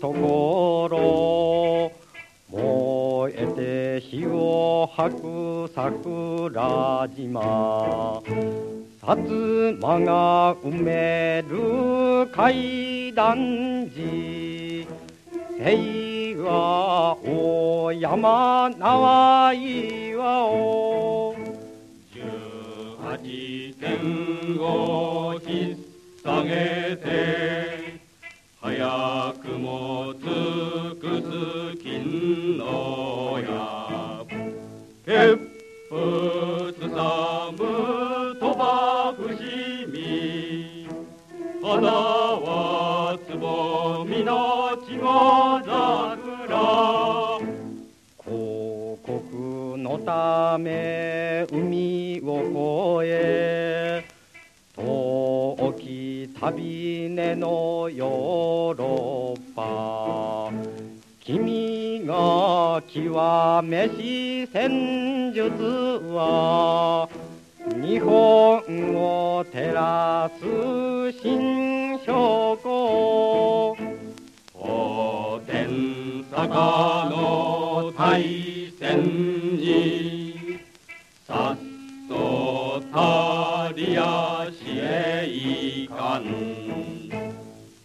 ところ燃えて火を吐く桜島。薩摩が埋める階段寺。平和を山縄岩を。十八点を引っ提げてつくつんのや。けっぷつさむとばくしみ花はつぼみのちごら広告のため海を越え。き旅根のヨーロッパ君が極めし戦術は日本を照らす新証拠お天坂の大戦に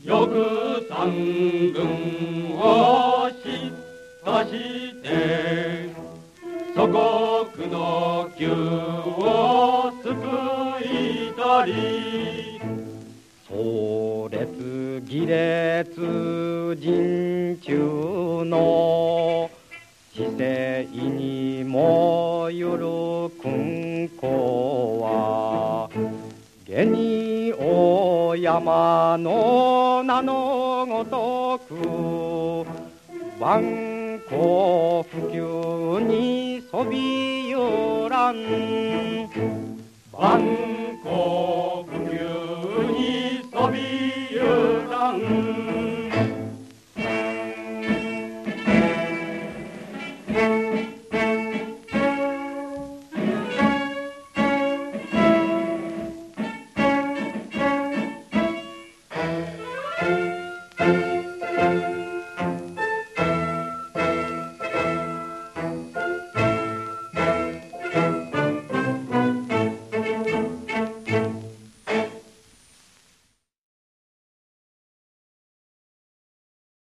よく三軍をしかして祖国の救を救いたり壮烈儀列陣中の姿勢にもよる君子は下に大山の名のごとく万国普及にそびゆらん。万